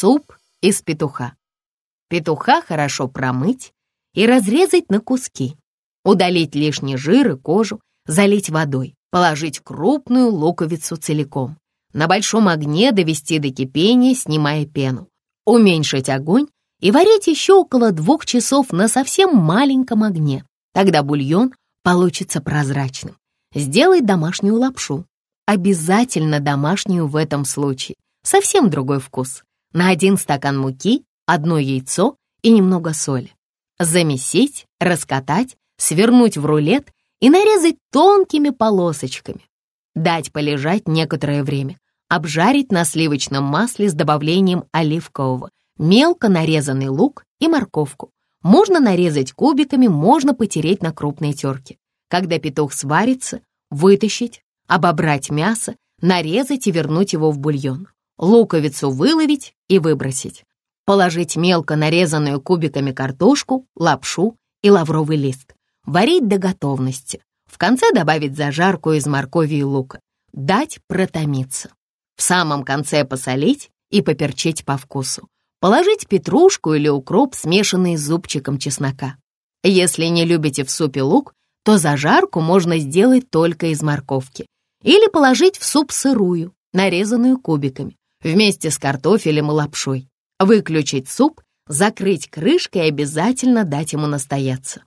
Суп из петуха. Петуха хорошо промыть и разрезать на куски. Удалить лишний жир и кожу, залить водой, положить крупную луковицу целиком. На большом огне довести до кипения, снимая пену. Уменьшить огонь и варить еще около двух часов на совсем маленьком огне. Тогда бульон получится прозрачным. Сделай домашнюю лапшу. Обязательно домашнюю в этом случае. Совсем другой вкус. На один стакан муки, одно яйцо и немного соли. Замесить, раскатать, свернуть в рулет и нарезать тонкими полосочками. Дать полежать некоторое время. Обжарить на сливочном масле с добавлением оливкового, мелко нарезанный лук и морковку. Можно нарезать кубиками, можно потереть на крупной терке. Когда петух сварится, вытащить, обобрать мясо, нарезать и вернуть его в бульон. Луковицу выловить и выбросить. Положить мелко нарезанную кубиками картошку, лапшу и лавровый лист. Варить до готовности. В конце добавить зажарку из моркови и лука. Дать протомиться. В самом конце посолить и поперчить по вкусу. Положить петрушку или укроп, смешанный с зубчиком чеснока. Если не любите в супе лук, то зажарку можно сделать только из морковки. Или положить в суп сырую, нарезанную кубиками, вместе с картофелем и лапшой. Выключить суп, закрыть крышкой и обязательно дать ему настояться.